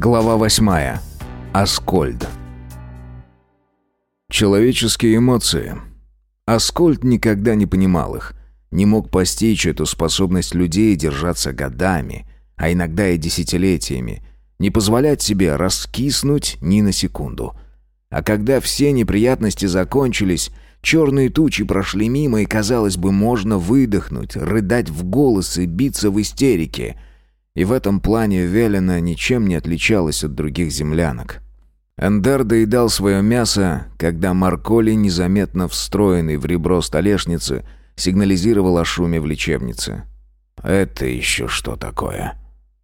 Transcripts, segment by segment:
Глава восьмая. Аскольд. Человеческие эмоции. Аскольд никогда не понимал их. Не мог постичь эту способность людей держаться годами, а иногда и десятилетиями. Не позволять себе раскиснуть ни на секунду. А когда все неприятности закончились, черные тучи прошли мимо, и, казалось бы, можно выдохнуть, рыдать в голос и биться в истерике — и в этом плане Велена ничем не отличалась от других землянок. Эндер доедал свое мясо, когда Марколи, незаметно встроенный в ребро столешницы, сигнализировал о шуме в лечебнице. «Это еще что такое?»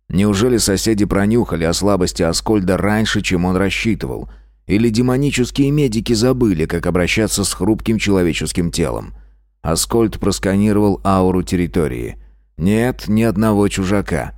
Неужели соседи пронюхали о слабости Аскольда раньше, чем он рассчитывал? Или демонические медики забыли, как обращаться с хрупким человеческим телом? Аскольд просканировал ауру территории. Нет ни одного чужака.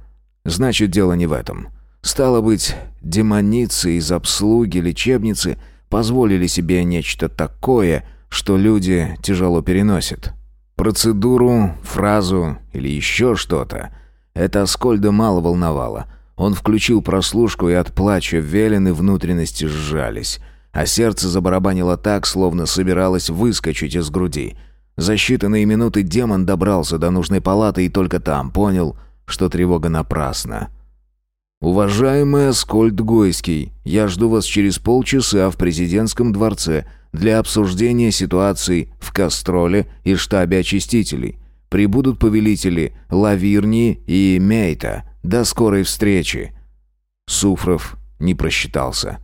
Значит, дело не в этом. Стало быть, демоницы из обслуги лечебницы позволили себе нечто такое, что люди тяжело переносят. Процедуру, фразу или еще что-то. Это Аскольда мало волновало. Он включил прослушку, и от плача велены внутренности сжались, а сердце забарабанило так, словно собиралось выскочить из груди. За считанные минуты демон добрался до нужной палаты и только там понял, что тревога напрасна. «Уважаемый Аскольд Гойский, я жду вас через полчаса в президентском дворце для обсуждения ситуации в Кастроле и штабе очистителей. Прибудут повелители Лавирни и Мейта. До скорой встречи». Суфров не просчитался.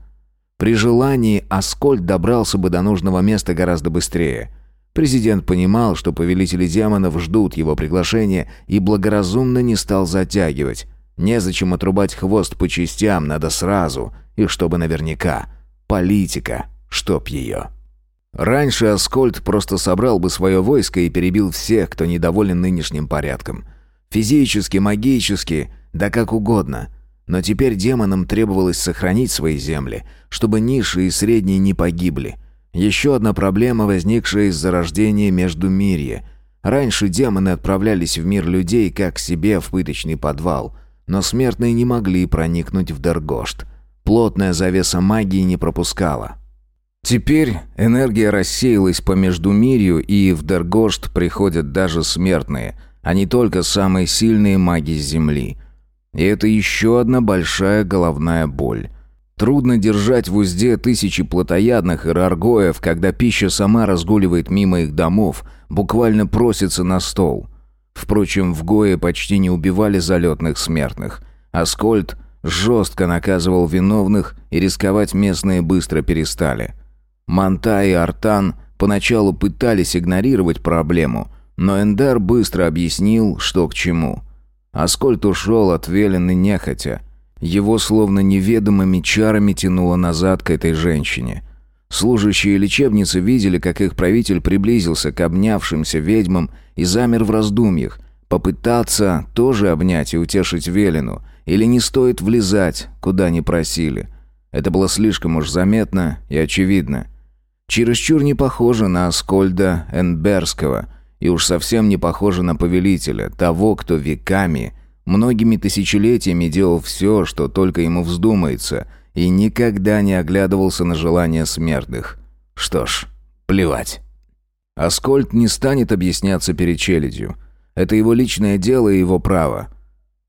При желании Аскольд добрался бы до нужного места гораздо быстрее – Президент понимал, что повелители демонов ждут его приглашения и благоразумно не стал затягивать. Незачем отрубать хвост по частям, надо сразу, и чтобы наверняка. Политика, чтоб ее. Раньше Аскольд просто собрал бы свое войско и перебил всех, кто недоволен нынешним порядком. Физически, магически, да как угодно. Но теперь демонам требовалось сохранить свои земли, чтобы ниши и средние не погибли. Еще одна проблема, возникшая из зарождения Междумирья. Раньше демоны отправлялись в мир людей, как себе в пыточный подвал, но смертные не могли проникнуть в Дергошт. Плотная завеса магии не пропускала. Теперь энергия рассеялась по Междумирью, и в Дергошт приходят даже смертные, а не только самые сильные маги Земли. И это еще одна большая головная боль – Трудно держать в узде тысячи плотоядных и раргоев, когда пища сама разгуливает мимо их домов, буквально просится на стол. Впрочем, в Гое почти не убивали залетных смертных. Аскольд жестко наказывал виновных, и рисковать местные быстро перестали. Манта и Артан поначалу пытались игнорировать проблему, но Эндар быстро объяснил, что к чему. Аскольд ушел от Велены нехотя – его словно неведомыми чарами тянуло назад к этой женщине. Служащие лечебницы видели, как их правитель приблизился к обнявшимся ведьмам и замер в раздумьях. Попытаться тоже обнять и утешить Велину, или не стоит влезать, куда не просили. Это было слишком уж заметно и очевидно. Чересчур не похоже на Аскольда Энберского, и уж совсем не похоже на повелителя, того, кто веками Многими тысячелетиями делал все, что только ему вздумается, и никогда не оглядывался на желания смертных. Что ж, плевать. Аскольд не станет объясняться перед челядью. Это его личное дело и его право.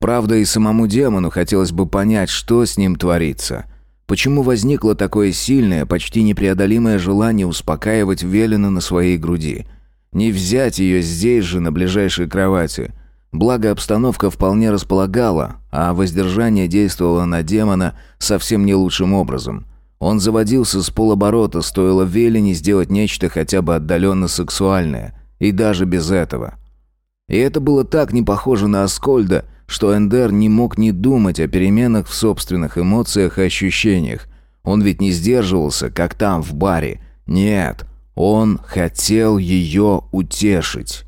Правда, и самому демону хотелось бы понять, что с ним творится. Почему возникло такое сильное, почти непреодолимое желание успокаивать Велена на своей груди? Не взять ее здесь же, на ближайшей кровати – Благо обстановка вполне располагала, а воздержание действовало на демона совсем не лучшим образом. Он заводился с полоборота, стоило Велине сделать нечто хотя бы отдаленно сексуальное, и даже без этого. И это было так не похоже на Аскольда, что Эндер не мог не думать о переменах в собственных эмоциях и ощущениях. Он ведь не сдерживался, как там, в баре. Нет, он хотел ее утешить.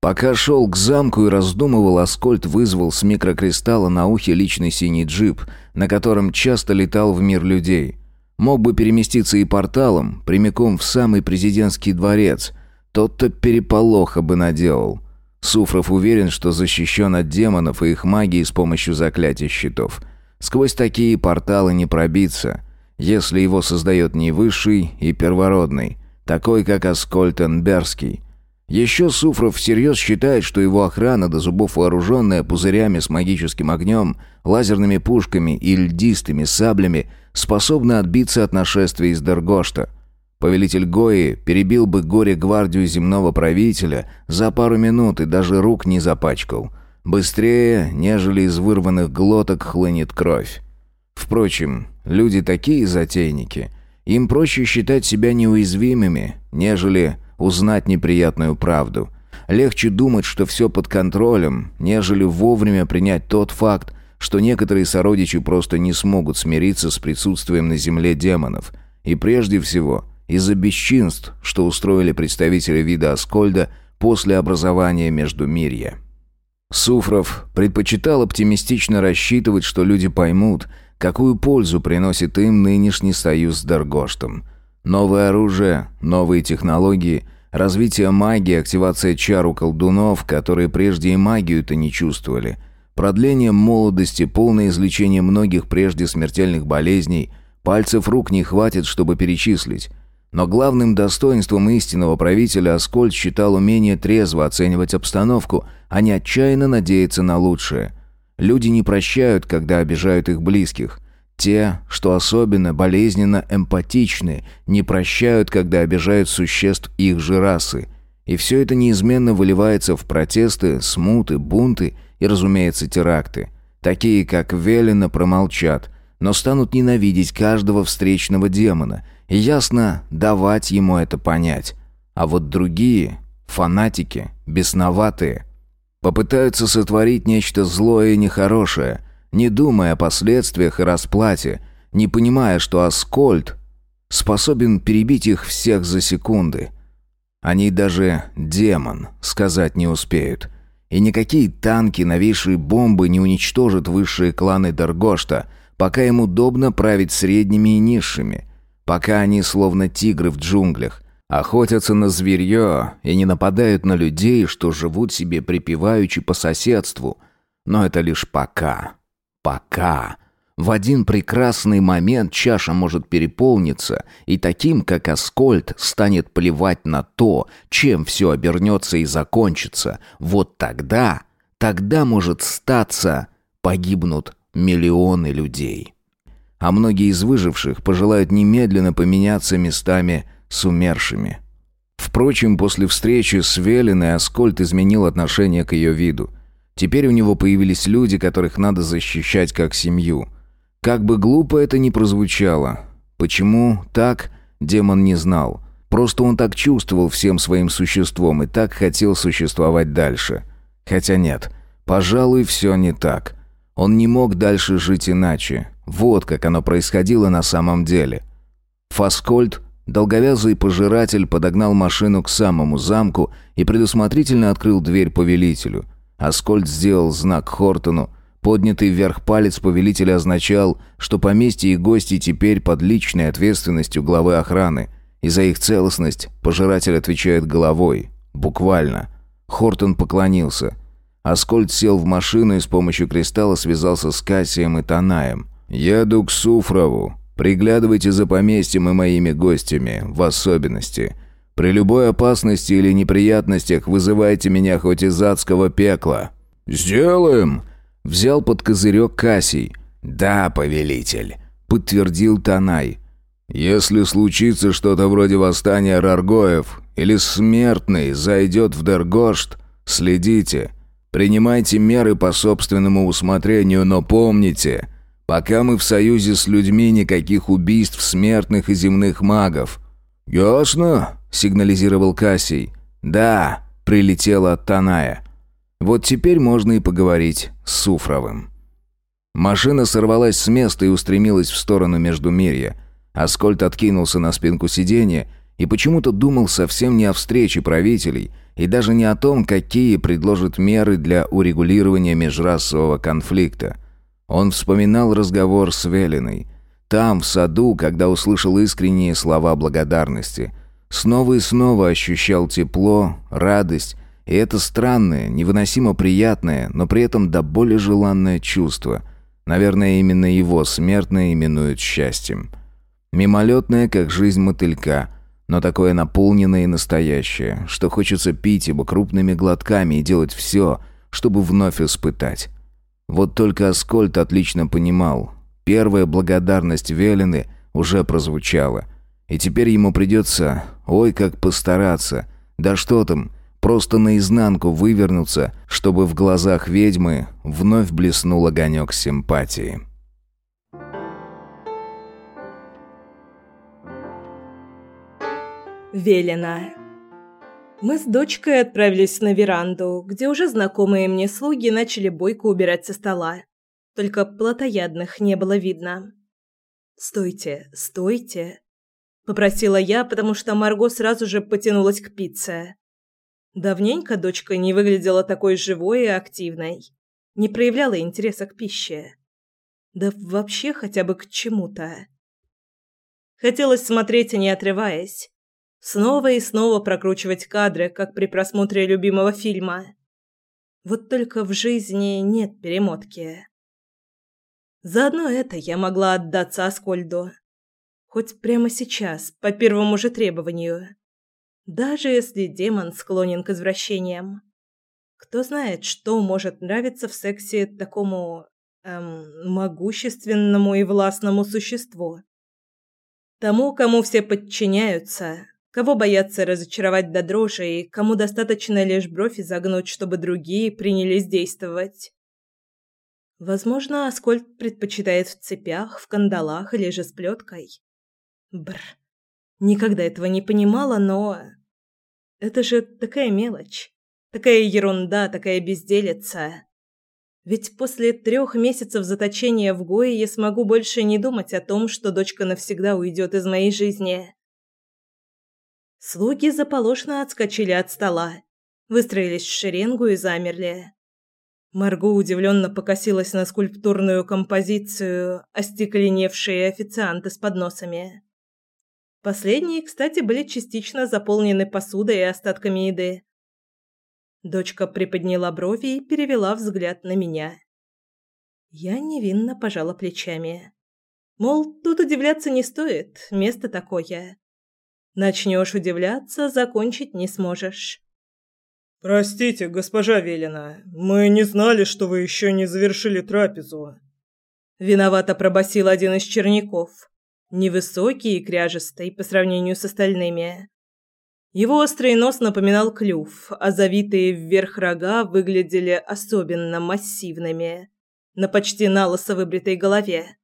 Пока шел к замку и раздумывал, Аскольд вызвал с микрокристалла на ухе личный синий джип, на котором часто летал в мир людей. Мог бы переместиться и порталом, прямиком в самый президентский дворец. Тот-то переполоха бы наделал. Суфров уверен, что защищен от демонов и их магии с помощью заклятий щитов. Сквозь такие порталы не пробиться, если его создает не высший и первородный, такой как Аскольтенберский. Еще Суфров всерьез считает, что его охрана до зубов вооруженная пузырями с магическим огнем, лазерными пушками и льдистыми саблями способна отбиться от нашествия из Дергошта. Повелитель Гои перебил бы горе-гвардию земного правителя за пару минут и даже рук не запачкал. Быстрее, нежели из вырванных глоток хлынет кровь. Впрочем, люди такие затейники. Им проще считать себя неуязвимыми, нежели узнать неприятную правду. Легче думать, что все под контролем, нежели вовремя принять тот факт, что некоторые сородичи просто не смогут смириться с присутствием на земле демонов. И прежде всего, из-за бесчинств, что устроили представители вида Аскольда после образования Междумирья. Суфров предпочитал оптимистично рассчитывать, что люди поймут, какую пользу приносит им нынешний союз с Даргоштом. Новое оружие, новые технологии, развитие магии, активация чар у колдунов, которые прежде и магию-то не чувствовали, продление молодости, полное излечение многих прежде смертельных болезней, пальцев рук не хватит, чтобы перечислить. Но главным достоинством истинного правителя Аскольд считал умение трезво оценивать обстановку, а не отчаянно надеяться на лучшее. Люди не прощают, когда обижают их близких. Те, что особенно болезненно эмпатичны, не прощают, когда обижают существ их же расы. И все это неизменно выливается в протесты, смуты, бунты и, разумеется, теракты. Такие, как Велина, промолчат, но станут ненавидеть каждого встречного демона – и ясно давать ему это понять. А вот другие, фанатики, бесноватые, попытаются сотворить нечто злое и нехорошее, не думая о последствиях и расплате, не понимая, что Аскольд способен перебить их всех за секунды. Они даже «демон» сказать не успеют. И никакие танки, новейшие бомбы не уничтожат высшие кланы Даргошта, пока им удобно править средними и низшими – пока они, словно тигры в джунглях, охотятся на зверье и не нападают на людей, что живут себе припеваючи по соседству. Но это лишь пока. Пока. В один прекрасный момент чаша может переполниться, и таким, как Аскольд, станет плевать на то, чем все обернется и закончится. Вот тогда, тогда может статься, погибнут миллионы людей а многие из выживших пожелают немедленно поменяться местами с умершими. Впрочем, после встречи с Велиной Аскольд изменил отношение к ее виду. Теперь у него появились люди, которых надо защищать как семью. Как бы глупо это ни прозвучало. Почему так, демон не знал. Просто он так чувствовал всем своим существом и так хотел существовать дальше. Хотя нет, пожалуй, все не так. Он не мог дальше жить иначе. Вот как оно происходило на самом деле. Фаскольд, долговязый пожиратель, подогнал машину к самому замку и предусмотрительно открыл дверь повелителю. Аскольд сделал знак Хортону. Поднятый вверх палец повелителя означал, что поместье и гости теперь под личной ответственностью главы охраны. И за их целостность пожиратель отвечает головой. Буквально. Хортон поклонился. Аскольд сел в машину и с помощью кристалла связался с Кассием и Танаем. «Еду к Суфрову. Приглядывайте за поместьем и моими гостями, в особенности. При любой опасности или неприятностях вызывайте меня хоть из адского пекла». «Сделаем!» — взял под козырек Кассий. «Да, повелитель», — подтвердил Танай. «Если случится что-то вроде восстания Раргоев или смертный зайдет в Дергошт, следите. Принимайте меры по собственному усмотрению, но помните...» Пока мы в союзе с людьми, никаких убийств смертных и земных магов». «Ясно», — сигнализировал Кассий. «Да», — прилетела Таная. Вот теперь можно и поговорить с Суфровым. Машина сорвалась с места и устремилась в сторону Междумирья. Аскольд откинулся на спинку сиденья и почему-то думал совсем не о встрече правителей и даже не о том, какие предложат меры для урегулирования межрасового конфликта. Он вспоминал разговор с Велиной. Там, в саду, когда услышал искренние слова благодарности. Снова и снова ощущал тепло, радость, и это странное, невыносимо приятное, но при этом до боли желанное чувство. Наверное, именно его смертные именуют счастьем. Мимолетное, как жизнь мотылька, но такое наполненное и настоящее, что хочется пить его крупными глотками и делать все, чтобы вновь испытать. Вот только Аскольд отлично понимал, первая благодарность Велины уже прозвучала, и теперь ему придется, ой, как постараться, да что там, просто наизнанку вывернуться, чтобы в глазах ведьмы вновь блеснул огонек симпатии. Велена. Мы с дочкой отправились на веранду, где уже знакомые мне слуги начали бойко убирать со стола. Только плотоядных не было видно. «Стойте, стойте!» – попросила я, потому что Марго сразу же потянулась к пицце. Давненько дочка не выглядела такой живой и активной, не проявляла интереса к пище. Да вообще хотя бы к чему-то. Хотелось смотреть, не отрываясь. Снова и снова прокручивать кадры, как при просмотре любимого фильма. Вот только в жизни нет перемотки. Заодно это я могла отдаться Аскольду. Хоть прямо сейчас, по первому же требованию даже если демон склонен к извращениям. Кто знает, что может нравиться в сексе такому эм, могущественному и властному существу. Тому, кому все подчиняются, кого боятся разочаровать до дрожи и кому достаточно лишь бровь изогнуть, чтобы другие принялись действовать. Возможно, Аскольд предпочитает в цепях, в кандалах или же с плеткой. Бр. Никогда этого не понимала, но это же такая мелочь, такая ерунда, такая безделица. Ведь после трех месяцев заточения в Гое я смогу больше не думать о том, что дочка навсегда уйдет из моей жизни. Слуги заполошно отскочили от стола, выстроились в шеренгу и замерли. Марго удивленно покосилась на скульптурную композицию, остекленевшие официанты с подносами. Последние, кстати, были частично заполнены посудой и остатками еды. Дочка приподняла брови и перевела взгляд на меня. Я невинно пожала плечами. Мол, тут удивляться не стоит, место такое. Начнешь удивляться, закончить не сможешь. «Простите, госпожа Велина, мы не знали, что вы еще не завершили трапезу». Виновато пробасил один из черняков невысокий и кряжестый по сравнению с остальными. Его острый нос напоминал клюв, а завитые вверх рога выглядели особенно массивными на почти налысо выбритой голове.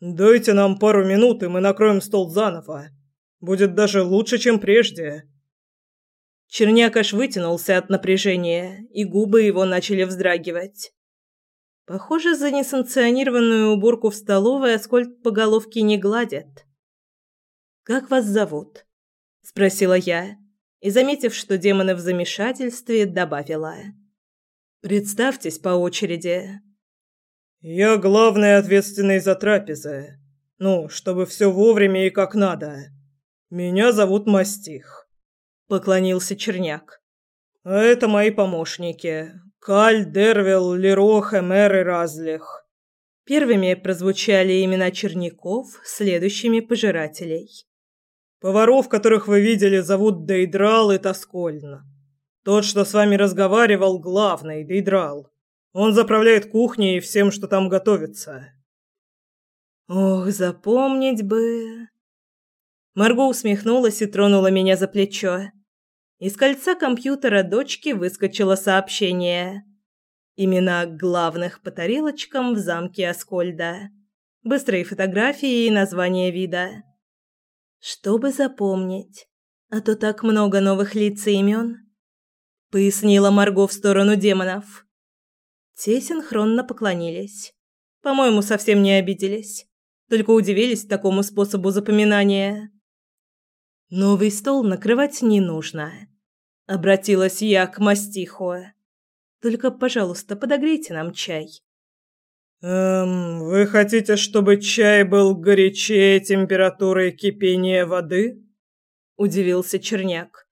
«Дайте нам пару минут, и мы накроем стол заново. Будет даже лучше, чем прежде». Черняк аж вытянулся от напряжения, и губы его начали вздрагивать. Похоже, за несанкционированную уборку в столовой Аскольд по головке не гладят. «Как вас зовут?» – спросила я, и, заметив, что демоны в замешательстве, добавила. «Представьтесь по очереди». «Я главный ответственный за трапезы. Ну, чтобы все вовремя и как надо. Меня зовут Мастих», – поклонился Черняк. «А это мои помощники, Каль, Дервил, Лерох, Эмер и Разлих. Первыми прозвучали имена черняков, следующими пожирателей. Поваров, которых вы видели, зовут Дейдрал и Тоскольн. Тот, что с вами разговаривал, главный, Дейдрал. Он заправляет кухней и всем, что там готовится. Ох, запомнить бы. Марго усмехнулась и тронула меня за плечо. Из кольца компьютера дочки выскочило сообщение. Имена главных по тарелочкам в замке Аскольда. Быстрые фотографии и название вида. Чтобы запомнить, а то так много новых лиц и имен. Пояснила Марго в сторону демонов. Те синхронно поклонились. По-моему, совсем не обиделись. Только удивились такому способу запоминания. Новый стол накрывать не нужно. Обратилась я к мастиху. Только, пожалуйста, подогрейте нам чай. Эм, вы хотите, чтобы чай был горячее температуры кипения воды? Удивился Черняк.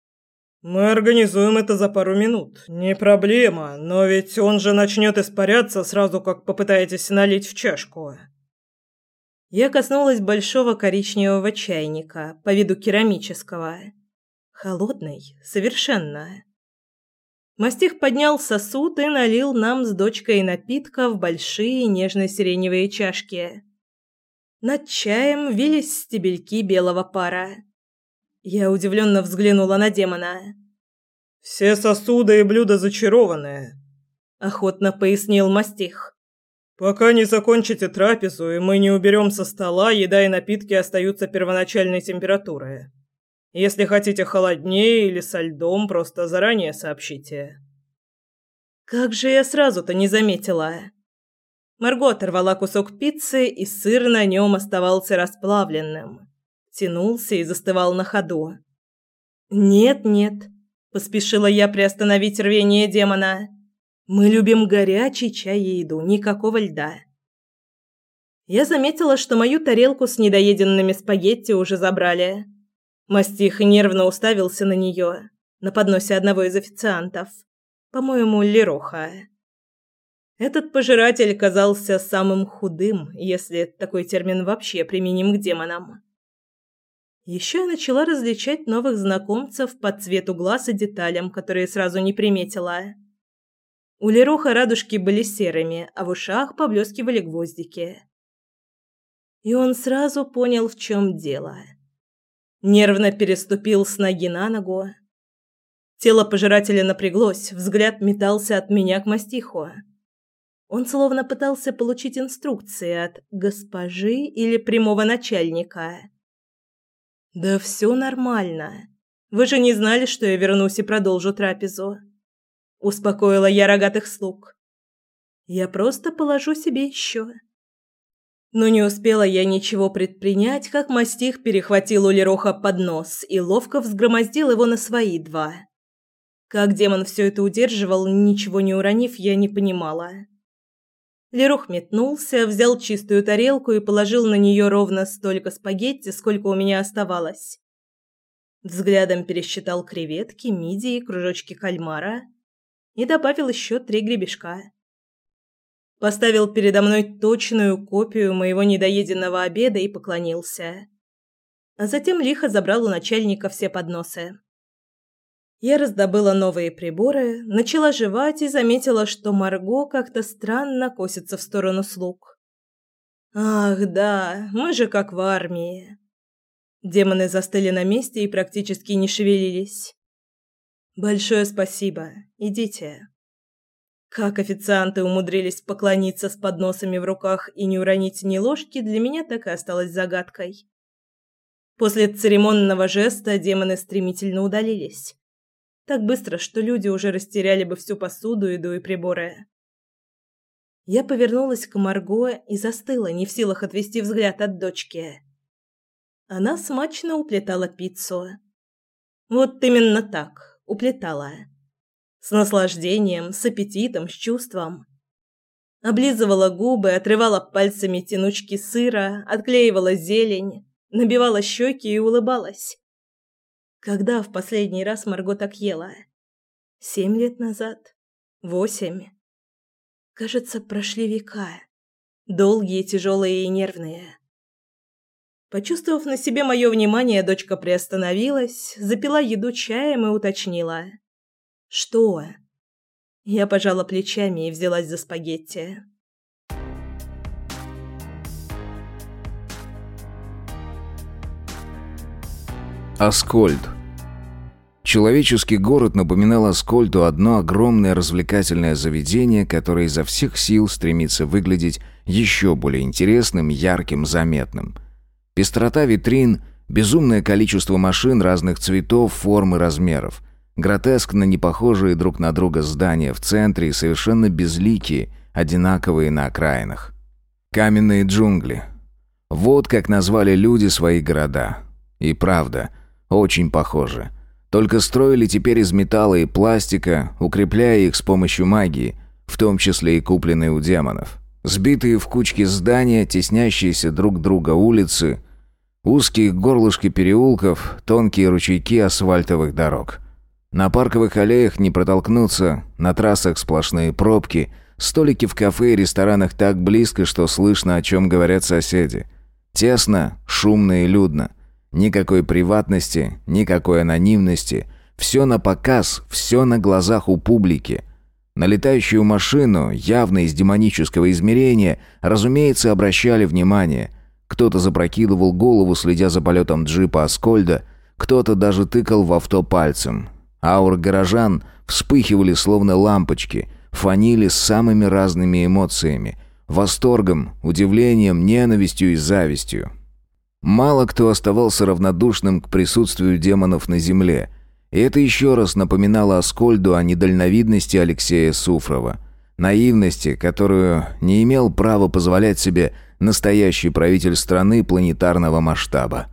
Мы организуем это за пару минут. Не проблема, но ведь он же начнет испаряться сразу, как попытаетесь налить в чашку. Я коснулась большого коричневого чайника, по виду керамического. Холодный, совершенно. Мастих поднял сосуд и налил нам с дочкой напитка в большие нежно-сиреневые чашки. Над чаем вились стебельки белого пара. Я удивленно взглянула на демона. «Все сосуды и блюда зачарованные», — охотно пояснил мастих. Пока не закончите трапезу, и мы не уберем со стола, еда и напитки остаются первоначальной температуры. Если хотите холоднее или со льдом, просто заранее сообщите. Как же я сразу-то не заметила. Марго оторвала кусок пиццы, и сыр на нем оставался расплавленным. Тянулся и застывал на ходу. «Нет-нет», – поспешила я приостановить рвение демона. Мы любим горячий чай и еду, никакого льда. Я заметила, что мою тарелку с недоеденными спагетти уже забрали. Мастих нервно уставился на нее, на подносе одного из официантов. По-моему, Лероха. Этот пожиратель казался самым худым, если такой термин вообще применим к демонам. Еще я начала различать новых знакомцев по цвету глаз и деталям, которые сразу не приметила. У Лероха радужки были серыми, а в ушах поблескивали гвоздики. И он сразу понял, в чем дело. Нервно переступил с ноги на ногу. Тело пожирателя напряглось, взгляд метался от меня к мастиху. Он словно пытался получить инструкции от госпожи или прямого начальника. «Да все нормально. Вы же не знали, что я вернусь и продолжу трапезу успокоила я рогатых слуг. Я просто положу себе еще. Но не успела я ничего предпринять, как мастих перехватил у Лероха поднос и ловко взгромоздил его на свои два. Как демон все это удерживал, ничего не уронив, я не понимала. Лерох метнулся, взял чистую тарелку и положил на нее ровно столько спагетти, сколько у меня оставалось. Взглядом пересчитал креветки, мидии, кружочки кальмара и добавил еще три гребешка. Поставил передо мной точную копию моего недоеденного обеда и поклонился. А затем лихо забрал у начальника все подносы. Я раздобыла новые приборы, начала жевать и заметила, что Марго как-то странно косится в сторону слуг. Ах, да, мы же как в армии. Демоны застыли на месте и практически не шевелились. Большое спасибо. Идите. Как официанты умудрились поклониться с подносами в руках и не уронить ни ложки, для меня так и осталось загадкой. После церемонного жеста демоны стремительно удалились. Так быстро, что люди уже растеряли бы всю посуду, еду и приборы. Я повернулась к Марго и застыла, не в силах отвести взгляд от дочки. Она смачно уплетала пиццу. Вот именно так уплетала. С наслаждением, с аппетитом, с чувством. Облизывала губы, отрывала пальцами тянучки сыра, отклеивала зелень, набивала щеки и улыбалась. Когда в последний раз Марго так ела? Семь лет назад? Восемь? Кажется, прошли века. Долгие, тяжелые и нервные. Почувствовав на себе мое внимание, дочка приостановилась, запила еду чаем и уточнила. «Что?» Я пожала плечами и взялась за спагетти. Аскольд. Человеческий город напоминал Аскольду одно огромное развлекательное заведение, которое изо всех сил стремится выглядеть еще более интересным, ярким, заметным – Пестрота витрин, безумное количество машин разных цветов, форм и размеров, гротескно непохожие друг на друга здания в центре и совершенно безликие, одинаковые на окраинах. Каменные джунгли. Вот как назвали люди свои города. И правда, очень похоже. Только строили теперь из металла и пластика, укрепляя их с помощью магии, в том числе и купленные у демонов. Сбитые в кучки здания, теснящиеся друг друга улицы, узкие горлышки переулков, тонкие ручейки асфальтовых дорог. На парковых аллеях не протолкнуться, на трассах сплошные пробки, столики в кафе и ресторанах так близко, что слышно, о чем говорят соседи. Тесно, шумно и людно. Никакой приватности, никакой анонимности. Все на показ, все на глазах у публики. На летающую машину, явно из демонического измерения, разумеется, обращали внимание. Кто-то запрокидывал голову, следя за полетом джипа Аскольда, кто-то даже тыкал в авто пальцем. Ауры горожан вспыхивали словно лампочки, фанили самыми разными эмоциями. Восторгом, удивлением, ненавистью и завистью. Мало кто оставался равнодушным к присутствию демонов на земле. И это еще раз напоминало Аскольду о недальновидности Алексея Суфрова. Наивности, которую не имел права позволять себе настоящий правитель страны планетарного масштаба.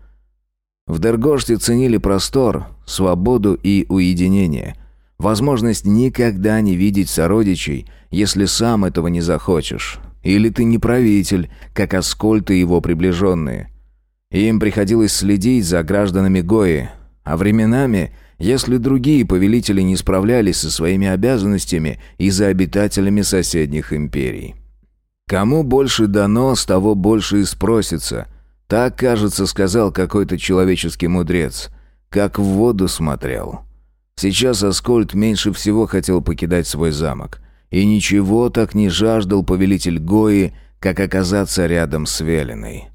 В Дергоште ценили простор, свободу и уединение. Возможность никогда не видеть сородичей, если сам этого не захочешь. Или ты не правитель, как Аскольд и его приближенные. Им приходилось следить за гражданами Гои, а временами, если другие повелители не справлялись со своими обязанностями и за обитателями соседних империй. Кому больше дано, с того больше и спросится – так, кажется, сказал какой-то человеческий мудрец. Как в воду смотрел. Сейчас Аскольд меньше всего хотел покидать свой замок. И ничего так не жаждал повелитель Гои, как оказаться рядом с Велиной.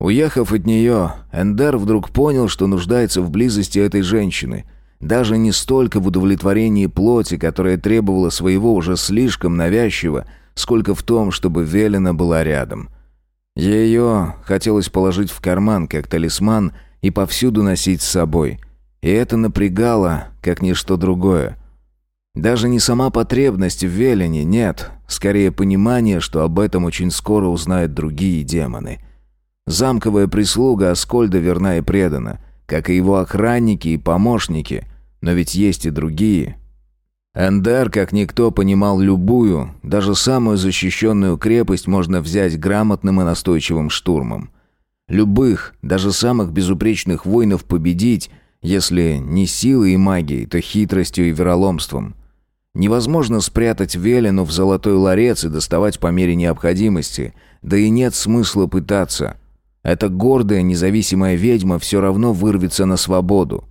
Уехав от нее, Эндер вдруг понял, что нуждается в близости этой женщины. Даже не столько в удовлетворении плоти, которая требовала своего уже слишком навязчиво, сколько в том, чтобы Велина была рядом. Ее хотелось положить в карман, как талисман, и повсюду носить с собой. И это напрягало, как ничто другое. Даже не сама потребность в Велине, нет, скорее понимание, что об этом очень скоро узнают другие демоны. Замковая прислуга Аскольда верна и предана, как и его охранники и помощники, но ведь есть и другие – Эндер, как никто, понимал любую, даже самую защищенную крепость можно взять грамотным и настойчивым штурмом. Любых, даже самых безупречных воинов победить, если не силой и магией, то хитростью и вероломством. Невозможно спрятать Велину в золотой ларец и доставать по мере необходимости, да и нет смысла пытаться. Эта гордая, независимая ведьма все равно вырвется на свободу.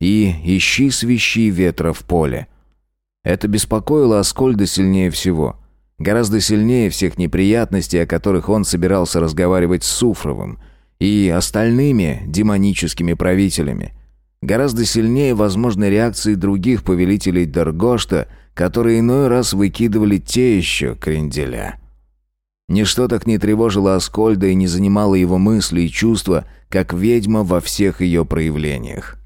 И ищи свищи ветра в поле. Это беспокоило Аскольда сильнее всего. Гораздо сильнее всех неприятностей, о которых он собирался разговаривать с Суфровым и остальными демоническими правителями. Гораздо сильнее возможной реакции других повелителей Даргошта, которые иной раз выкидывали те еще кренделя. Ничто так не тревожило Аскольда и не занимало его мысли и чувства, как ведьма во всех ее проявлениях.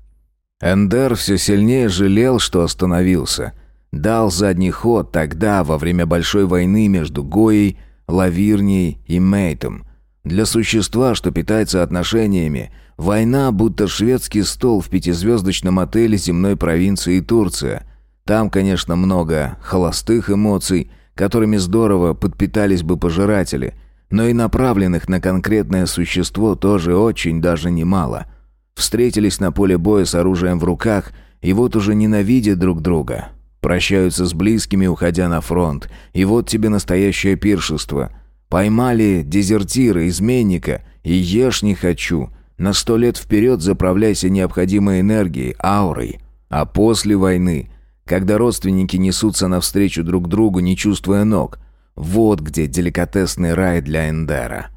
Эндер все сильнее жалел, что остановился – дал задний ход тогда, во время Большой войны между Гоей, Лавирнией и Мейтом. Для существа, что питается отношениями, война будто шведский стол в пятизвездочном отеле земной провинции Турция. Там, конечно, много холостых эмоций, которыми здорово подпитались бы пожиратели, но и направленных на конкретное существо тоже очень даже немало. Встретились на поле боя с оружием в руках, и вот уже ненавидят друг друга, Прощаются с близкими, уходя на фронт. И вот тебе настоящее пиршество. Поймали дезертира, изменника, и ешь не хочу. На сто лет вперед заправляйся необходимой энергией, аурой. А после войны, когда родственники несутся навстречу друг другу, не чувствуя ног, вот где деликатесный рай для Эндера.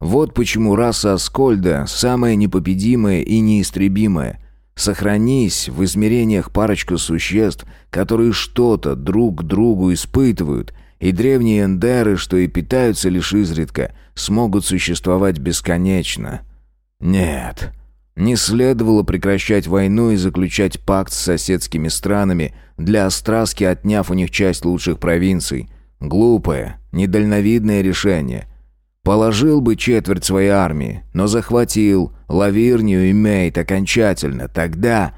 Вот почему раса Аскольда самая непобедимая и неистребимая – Сохранись в измерениях парочка существ, которые что-то друг к другу испытывают, и древние эндеры, что и питаются лишь изредка, смогут существовать бесконечно. Нет, не следовало прекращать войну и заключать пакт с соседскими странами для остраски, отняв у них часть лучших провинций. Глупое, недальновидное решение – Положил бы четверть своей армии, но захватил Лавирнию и Мейт окончательно. Тогда...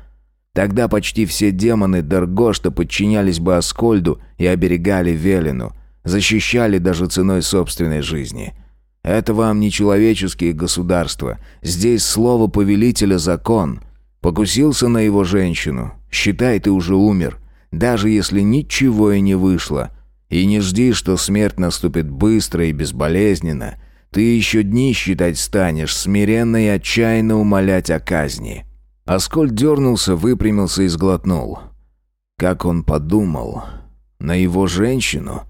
Тогда почти все демоны Дергошта подчинялись бы Аскольду и оберегали Велину. Защищали даже ценой собственной жизни. Это вам не человеческие государства. Здесь слово повелителя закон. Покусился на его женщину. Считай, ты уже умер. Даже если ничего и не вышло. И не жди, что смерть наступит быстро и безболезненно. Ты еще дни считать станешь, смиренно и отчаянно умолять о казни. Аскольд дернулся, выпрямился и сглотнул. Как он подумал. На его женщину?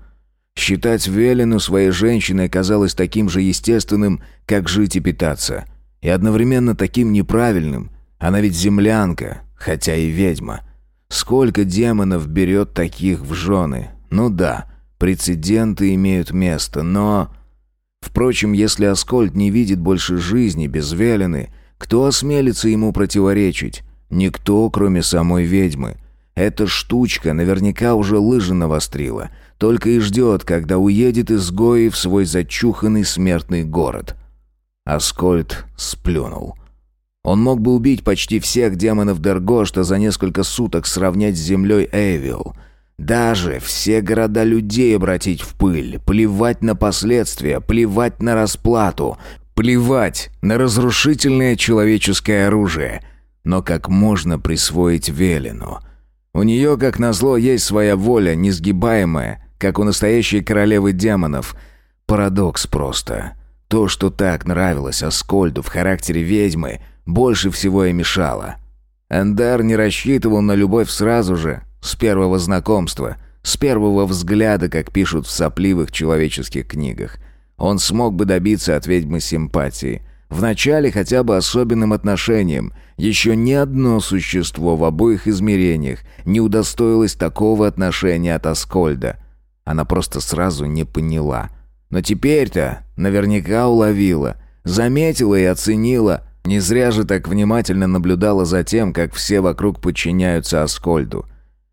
Считать Велину своей женщиной казалось таким же естественным, как жить и питаться. И одновременно таким неправильным. Она ведь землянка, хотя и ведьма. Сколько демонов берет таких в жены? Ну да, прецеденты имеют место, но... Впрочем, если Аскольд не видит больше жизни без Велины, кто осмелится ему противоречить? Никто, кроме самой ведьмы. Эта штучка наверняка уже лыжи навострила, только и ждет, когда уедет изгои в свой зачуханный смертный город. Аскольд сплюнул. Он мог бы убить почти всех демонов Дергошта за несколько суток сравнять с землей Эйвил. Даже все города людей обратить в пыль, плевать на последствия, плевать на расплату, плевать на разрушительное человеческое оружие. Но как можно присвоить Велину? У нее, как назло, есть своя воля, несгибаемая, как у настоящей королевы демонов. Парадокс просто. То, что так нравилось Аскольду в характере ведьмы, больше всего и мешало. Эндар не рассчитывал на любовь сразу же, с первого знакомства, с первого взгляда, как пишут в сопливых человеческих книгах. Он смог бы добиться от ведьмы симпатии. Вначале хотя бы особенным отношением. Еще ни одно существо в обоих измерениях не удостоилось такого отношения от Аскольда. Она просто сразу не поняла. Но теперь-то наверняка уловила, заметила и оценила. Не зря же так внимательно наблюдала за тем, как все вокруг подчиняются Аскольду.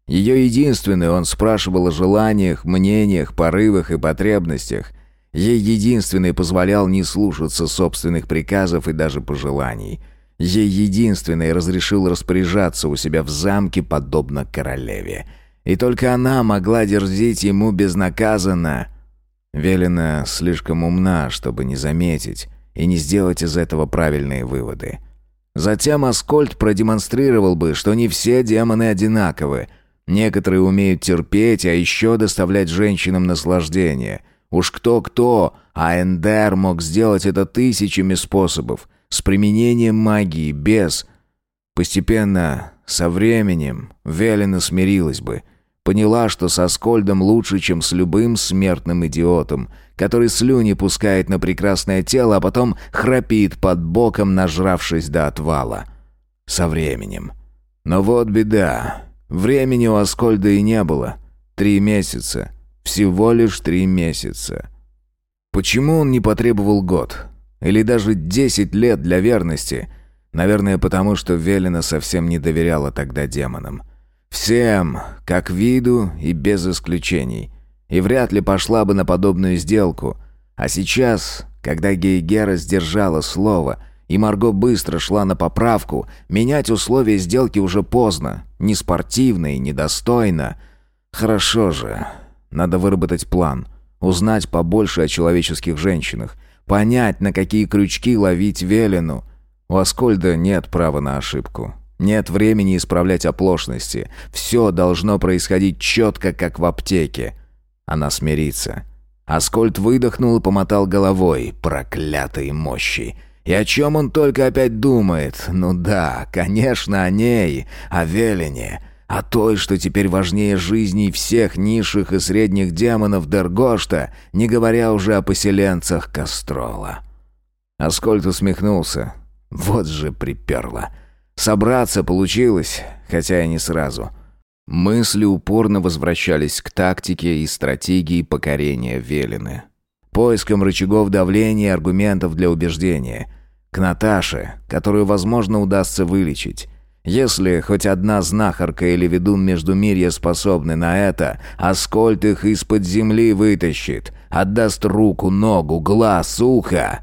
Ее единственный он спрашивал о желаниях, мнениях, порывах и потребностях. Ей единственный позволял не слушаться собственных приказов и даже пожеланий. Ей единственный разрешил распоряжаться у себя в замке, подобно королеве. И только она могла дерзить ему безнаказанно. Велена слишком умна, чтобы не заметить и не сделать из этого правильные выводы. Затем Аскольд продемонстрировал бы, что не все демоны одинаковы — Некоторые умеют терпеть, а еще доставлять женщинам наслаждение. Уж кто-кто, а Эндер мог сделать это тысячами способов, с применением магии, без. Постепенно, со временем, Велена смирилась бы. Поняла, что со Скольдом лучше, чем с любым смертным идиотом, который слюни пускает на прекрасное тело, а потом храпит под боком, нажравшись до отвала. Со временем. Но вот беда. Времени у Аскольда и не было. Три месяца. Всего лишь три месяца. Почему он не потребовал год? Или даже десять лет для верности? Наверное, потому что Велена совсем не доверяла тогда демонам. Всем, как виду и без исключений. И вряд ли пошла бы на подобную сделку. А сейчас, когда Гейгера сдержала слово – и Марго быстро шла на поправку. Менять условия сделки уже поздно. Не спортивно и недостойно. Хорошо же. Надо выработать план. Узнать побольше о человеческих женщинах. Понять, на какие крючки ловить Велину. У Аскольда нет права на ошибку. Нет времени исправлять оплошности. Все должно происходить четко, как в аптеке. Она смирится. Аскольд выдохнул и помотал головой. Проклятые мощи. И о чем он только опять думает? Ну да, конечно, о ней, о Велине, о той, что теперь важнее жизни всех низших и средних демонов Дергошта, не говоря уже о поселенцах Кострола. Аскольд усмехнулся. Вот же приперло. Собраться получилось, хотя и не сразу. Мысли упорно возвращались к тактике и стратегии покорения Велины поиском рычагов давления и аргументов для убеждения. К Наташе, которую, возможно, удастся вылечить. Если хоть одна знахарка или ведун Междумирья способны на это, Аскольд их из-под земли вытащит, отдаст руку, ногу, глаз, ухо.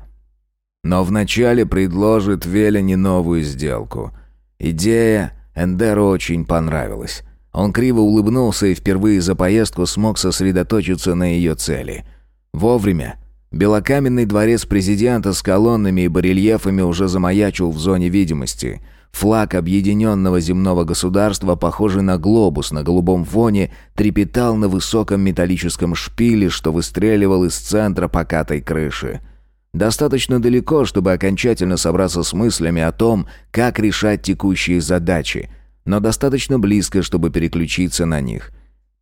Но вначале предложит Велине новую сделку. Идея Эндеру очень понравилась. Он криво улыбнулся и впервые за поездку смог сосредоточиться на ее цели. Вовремя. Белокаменный дворец президента с колоннами и барельефами уже замаячил в зоне видимости. Флаг объединенного земного государства, похожий на глобус на голубом фоне, трепетал на высоком металлическом шпиле, что выстреливал из центра покатой крыши. Достаточно далеко, чтобы окончательно собраться с мыслями о том, как решать текущие задачи, но достаточно близко, чтобы переключиться на них.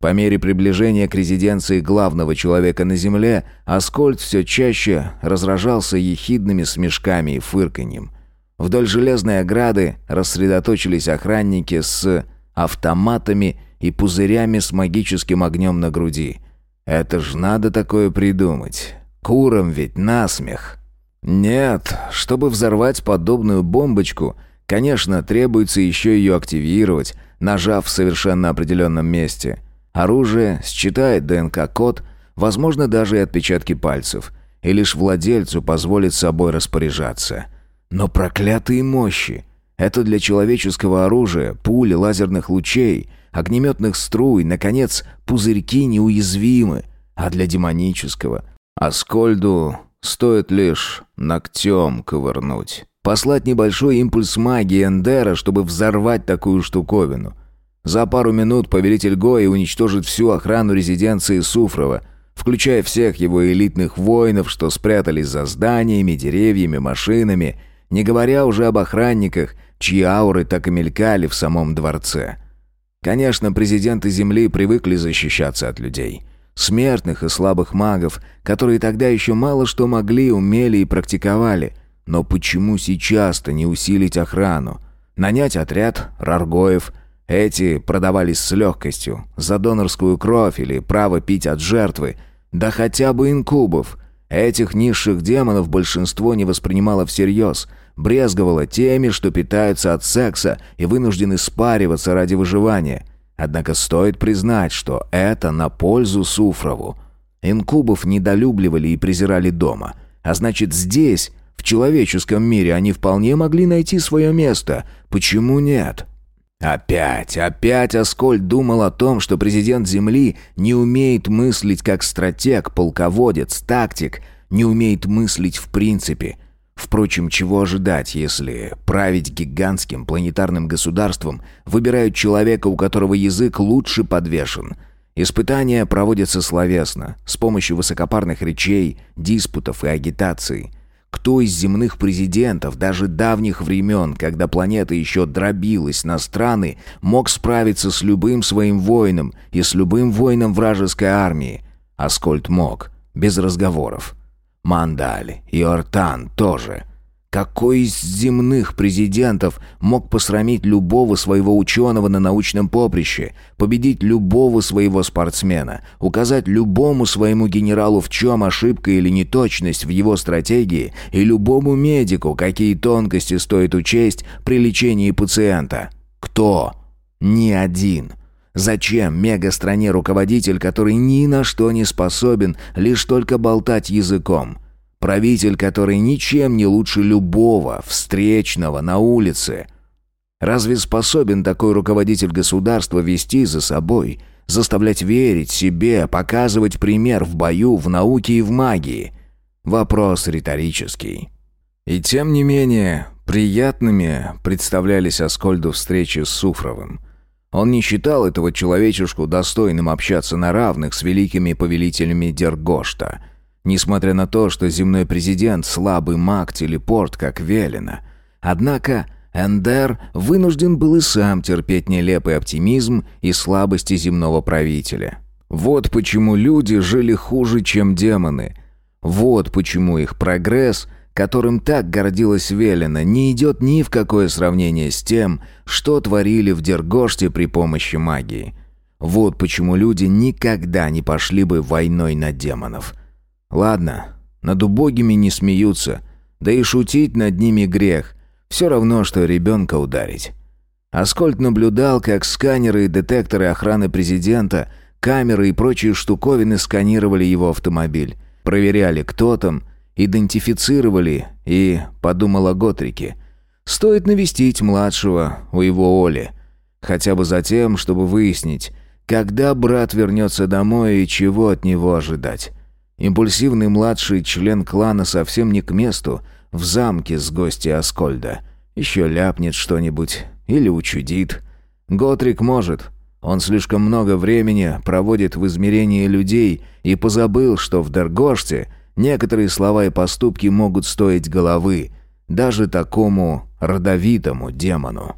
По мере приближения к резиденции главного человека на Земле, Аскольд все чаще разражался ехидными смешками и фырканьем – Вдоль железной ограды рассредоточились охранники с автоматами и пузырями с магическим огнем на груди. Это ж надо такое придумать. Курам ведь насмех. Нет, чтобы взорвать подобную бомбочку, конечно, требуется еще ее активировать, нажав в совершенно определенном месте. Оружие считает ДНК-код, возможно, даже и отпечатки пальцев, и лишь владельцу позволит собой распоряжаться – но проклятые мощи! Это для человеческого оружия, пули, лазерных лучей, огнеметных струй, наконец, пузырьки неуязвимы. А для демонического... Аскольду стоит лишь ногтем ковырнуть. Послать небольшой импульс магии Эндера, чтобы взорвать такую штуковину. За пару минут повелитель Гои уничтожит всю охрану резиденции Суфрова, включая всех его элитных воинов, что спрятались за зданиями, деревьями, машинами — не говоря уже об охранниках, чьи ауры так и мелькали в самом дворце. Конечно, президенты Земли привыкли защищаться от людей. Смертных и слабых магов, которые тогда еще мало что могли, умели и практиковали. Но почему сейчас-то не усилить охрану? Нанять отряд раргоев. Эти продавались с легкостью. За донорскую кровь или право пить от жертвы. Да хотя бы инкубов. Этих низших демонов большинство не воспринимало всерьез – брезговала теми, что питаются от секса и вынуждены спариваться ради выживания. Однако стоит признать, что это на пользу Суфрову. Инкубов недолюбливали и презирали дома. А значит, здесь, в человеческом мире, они вполне могли найти свое место. Почему нет? Опять, опять Аскольд думал о том, что президент Земли не умеет мыслить как стратег, полководец, тактик, не умеет мыслить в принципе – Впрочем, чего ожидать, если править гигантским планетарным государством выбирают человека, у которого язык лучше подвешен? Испытания проводятся словесно, с помощью высокопарных речей, диспутов и агитации. Кто из земных президентов, даже давних времен, когда планета еще дробилась на страны, мог справиться с любым своим воином и с любым воином вражеской армии? Аскольд мог, без разговоров. Мандаль и Ортан тоже. Какой из земных президентов мог посрамить любого своего ученого на научном поприще, победить любого своего спортсмена, указать любому своему генералу, в чем ошибка или неточность в его стратегии, и любому медику, какие тонкости стоит учесть при лечении пациента? Кто? Ни один. Зачем мегастране руководитель, который ни на что не способен, лишь только болтать языком? Правитель, который ничем не лучше любого встречного на улице. Разве способен такой руководитель государства вести за собой, заставлять верить себе, показывать пример в бою, в науке и в магии? Вопрос риторический. И тем не менее, приятными представлялись Аскольду встречи с Суфровым – он не считал этого человечешку достойным общаться на равных с великими повелителями Дергошта. Несмотря на то, что земной президент слабый маг-телепорт, как велено. Однако Эндер вынужден был и сам терпеть нелепый оптимизм и слабости земного правителя. Вот почему люди жили хуже, чем демоны. Вот почему их прогресс – которым так гордилась Велена, не идет ни в какое сравнение с тем, что творили в Дергоште при помощи магии. Вот почему люди никогда не пошли бы войной на демонов. Ладно, над убогими не смеются, да и шутить над ними грех. Все равно, что ребенка ударить. Аскольд наблюдал, как сканеры и детекторы охраны президента, камеры и прочие штуковины сканировали его автомобиль. Проверяли, кто там, идентифицировали и подумал о Готрике. Стоит навестить младшего у его Оли. Хотя бы за тем, чтобы выяснить, когда брат вернется домой и чего от него ожидать. Импульсивный младший член клана совсем не к месту в замке с гостей Аскольда. Еще ляпнет что-нибудь или учудит. Готрик может. Он слишком много времени проводит в измерении людей и позабыл, что в Дергоште некоторые слова и поступки могут стоить головы, даже такому родовитому демону.